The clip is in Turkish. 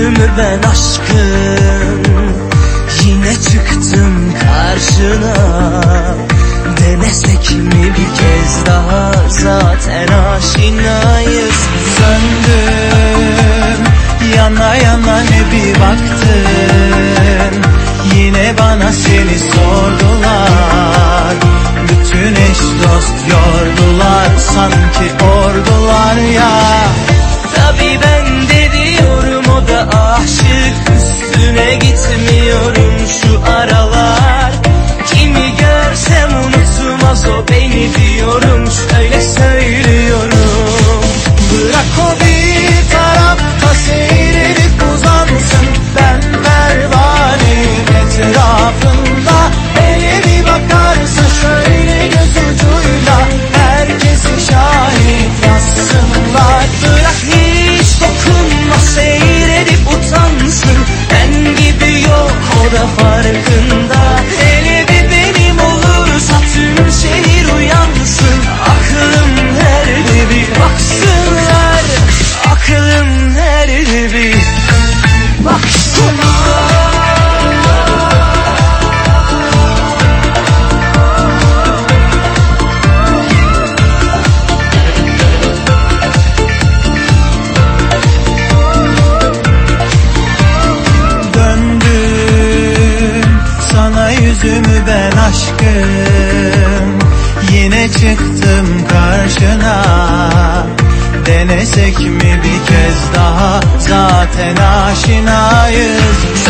yüzümü ben aşkın. Yine çıktım karşına. Denesek mi bir kez daha? Zaten aşinayız. Söndüm yana yana ne bir baktın? Yine bana seni sordun baby. yüzümü ben aşkım. Yine çıktım karşına. Denesek mi bir kez daha? Zaten aşinayız.